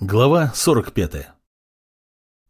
Глава 45.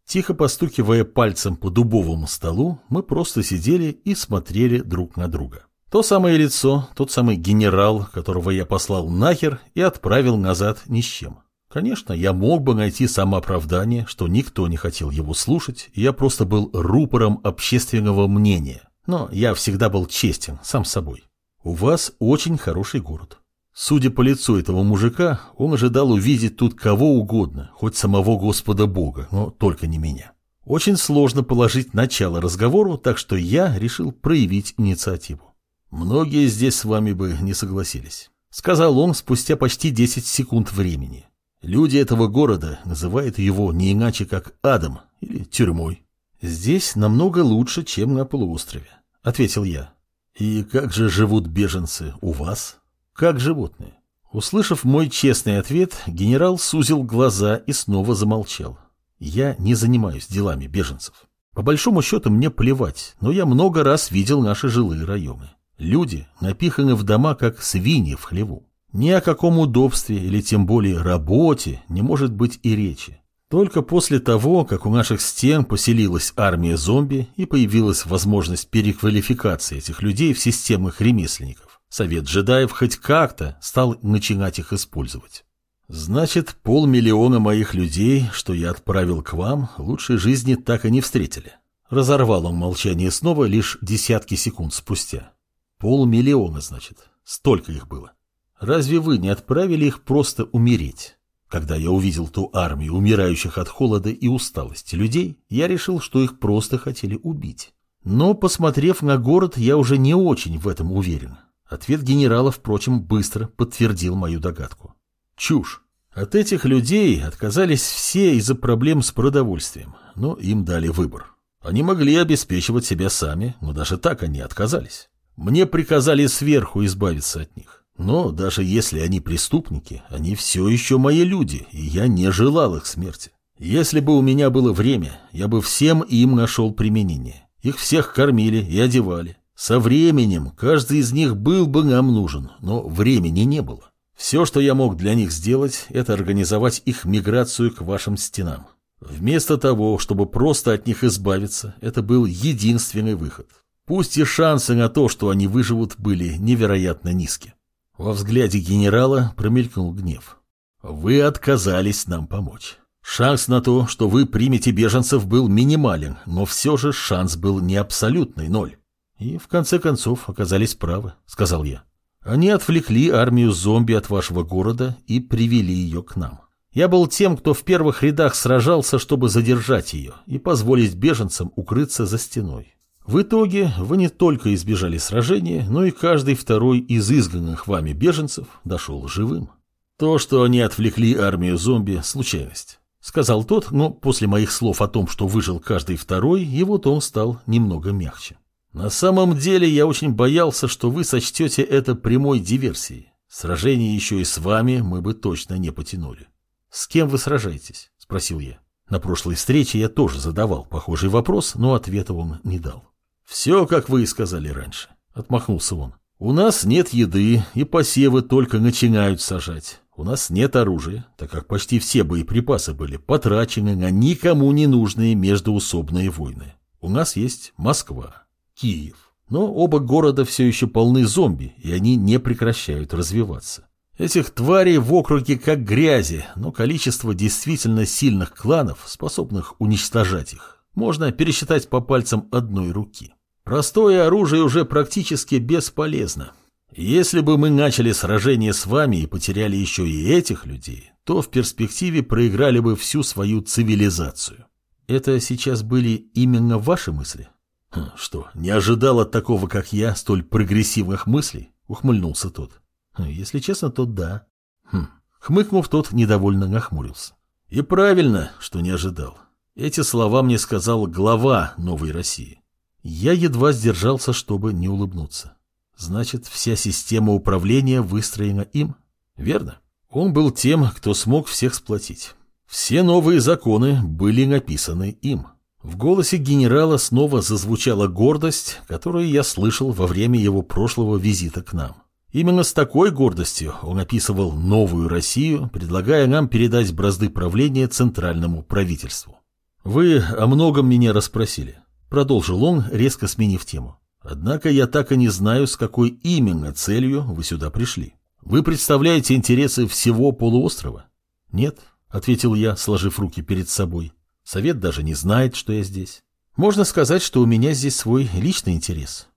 Тихо постукивая пальцем по дубовому столу, мы просто сидели и смотрели друг на друга. То самое лицо, тот самый генерал, которого я послал нахер и отправил назад ни с чем. Конечно, я мог бы найти самооправдание, что никто не хотел его слушать, и я просто был рупором общественного мнения. Но я всегда был честен, сам собой. У вас очень хороший город. Судя по лицу этого мужика, он ожидал увидеть тут кого угодно, хоть самого Господа Бога, но только не меня. Очень сложно положить начало разговору, так что я решил проявить инициативу. Многие здесь с вами бы не согласились. Сказал он спустя почти 10 секунд времени. Люди этого города называют его не иначе, как адом или тюрьмой. Здесь намного лучше, чем на полуострове, ответил я. И как же живут беженцы у вас? Как животные. Услышав мой честный ответ, генерал сузил глаза и снова замолчал. Я не занимаюсь делами беженцев. По большому счету мне плевать, но я много раз видел наши жилые районы. Люди напиханы в дома, как свиньи в хлеву. Ни о каком удобстве или тем более работе не может быть и речи. Только после того, как у наших стен поселилась армия зомби и появилась возможность переквалификации этих людей в системных ремесленников, Совет джедаев хоть как-то стал начинать их использовать. Значит, полмиллиона моих людей, что я отправил к вам, лучшей жизни так и не встретили. Разорвал он молчание снова лишь десятки секунд спустя. Полмиллиона, значит. Столько их было. Разве вы не отправили их просто умереть? Когда я увидел ту армию умирающих от холода и усталости людей, я решил, что их просто хотели убить. Но, посмотрев на город, я уже не очень в этом уверен. Ответ генерала, впрочем, быстро подтвердил мою догадку. Чушь. От этих людей отказались все из-за проблем с продовольствием, но им дали выбор. Они могли обеспечивать себя сами, но даже так они отказались. Мне приказали сверху избавиться от них. Но даже если они преступники, они все еще мои люди, и я не желал их смерти. Если бы у меня было время, я бы всем им нашел применение. Их всех кормили и одевали. Со временем каждый из них был бы нам нужен, но времени не было. Все, что я мог для них сделать, это организовать их миграцию к вашим стенам. Вместо того, чтобы просто от них избавиться, это был единственный выход. Пусть и шансы на то, что они выживут, были невероятно низки. Во взгляде генерала промелькнул гнев. Вы отказались нам помочь. Шанс на то, что вы примете беженцев, был минимален, но все же шанс был не абсолютный ноль. И в конце концов оказались правы, сказал я. Они отвлекли армию зомби от вашего города и привели ее к нам. Я был тем, кто в первых рядах сражался, чтобы задержать ее и позволить беженцам укрыться за стеной. В итоге вы не только избежали сражения, но и каждый второй из изгнанных вами беженцев дошел живым. То, что они отвлекли армию зомби – случайность. Сказал тот, но после моих слов о том, что выжил каждый второй, его тон стал немного мягче. На самом деле я очень боялся, что вы сочтете это прямой диверсией. Сражение еще и с вами мы бы точно не потянули. С кем вы сражаетесь? Спросил я. На прошлой встрече я тоже задавал похожий вопрос, но ответа он не дал. Все, как вы и сказали раньше. Отмахнулся он. У нас нет еды, и посевы только начинают сажать. У нас нет оружия, так как почти все боеприпасы были потрачены на никому не нужные междоусобные войны. У нас есть Москва, Киев. Но оба города все еще полны зомби, и они не прекращают развиваться. Этих тварей в округе как грязи, но количество действительно сильных кланов, способных уничтожать их, можно пересчитать по пальцам одной руки. Простое оружие уже практически бесполезно. Если бы мы начали сражение с вами и потеряли еще и этих людей, то в перспективе проиграли бы всю свою цивилизацию. Это сейчас были именно ваши мысли? Хм, «Что, не ожидал от такого, как я, столь прогрессивных мыслей?» — ухмыльнулся тот. Хм, «Если честно, то да». Хм. Хмыкнув, тот недовольно нахмурился. «И правильно, что не ожидал. Эти слова мне сказал глава Новой России. Я едва сдержался, чтобы не улыбнуться. Значит, вся система управления выстроена им? Верно. Он был тем, кто смог всех сплотить. Все новые законы были написаны им». В голосе генерала снова зазвучала гордость, которую я слышал во время его прошлого визита к нам. Именно с такой гордостью он описывал новую Россию, предлагая нам передать бразды правления центральному правительству. «Вы о многом меня расспросили», — продолжил он, резко сменив тему. «Однако я так и не знаю, с какой именно целью вы сюда пришли. Вы представляете интересы всего полуострова?» «Нет», — ответил я, сложив руки перед собой. «Совет даже не знает, что я здесь. Можно сказать, что у меня здесь свой личный интерес».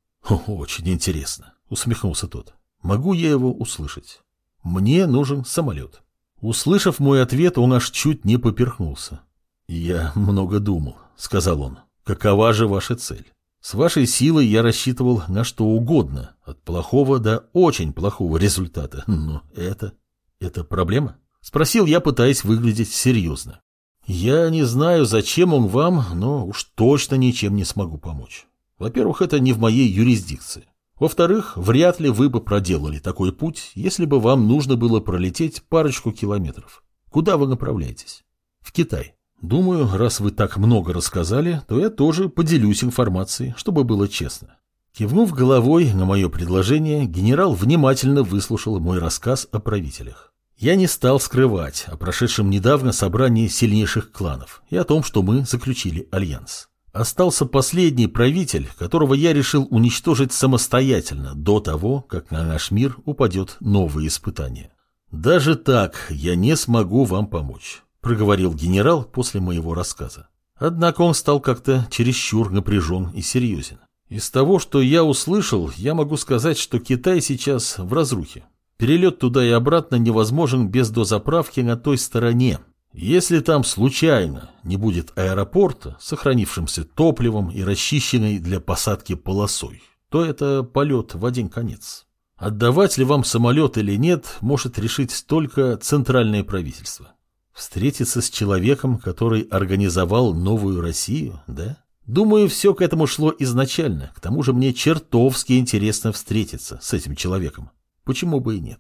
«Очень интересно», — усмехнулся тот. Могу я его услышать? Мне нужен самолет. Услышав мой ответ, он аж чуть не поперхнулся. «Я много думал», — сказал он. «Какова же ваша цель? С вашей силой я рассчитывал на что угодно, от плохого до очень плохого результата. Но это... это проблема?» — спросил я, пытаясь выглядеть серьезно. «Я не знаю, зачем он вам, но уж точно ничем не смогу помочь. Во-первых, это не в моей юрисдикции. Во-вторых, вряд ли вы бы проделали такой путь, если бы вам нужно было пролететь парочку километров. Куда вы направляетесь? В Китай. Думаю, раз вы так много рассказали, то я тоже поделюсь информацией, чтобы было честно. Кивнув головой на мое предложение, генерал внимательно выслушал мой рассказ о правителях. Я не стал скрывать о прошедшем недавно собрании сильнейших кланов и о том, что мы заключили альянс. Остался последний правитель, которого я решил уничтожить самостоятельно до того, как на наш мир упадет новое испытание. «Даже так я не смогу вам помочь», — проговорил генерал после моего рассказа. Однако он стал как-то чересчур напряжен и серьезен. Из того, что я услышал, я могу сказать, что Китай сейчас в разрухе. Перелет туда и обратно невозможен без дозаправки на той стороне, если там случайно не будет аэропорта, сохранившимся топливом и расчищенной для посадки полосой, то это полет в один конец. Отдавать ли вам самолет или нет, может решить только центральное правительство. Встретиться с человеком, который организовал новую Россию, да? Думаю, все к этому шло изначально. К тому же мне чертовски интересно встретиться с этим человеком. Почему бы и нет?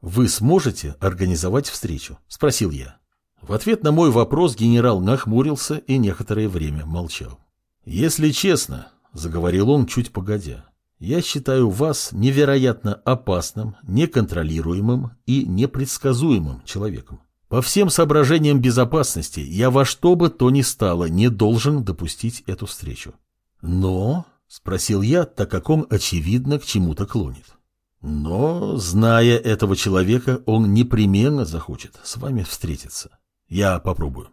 Вы сможете организовать встречу? Спросил я. В ответ на мой вопрос генерал нахмурился и некоторое время молчал. «Если честно», — заговорил он чуть погодя, — «я считаю вас невероятно опасным, неконтролируемым и непредсказуемым человеком. По всем соображениям безопасности я во что бы то ни стало не должен допустить эту встречу. Но, — спросил я, так как он, очевидно, к чему-то клонит. Но, зная этого человека, он непременно захочет с вами встретиться. Я попробую.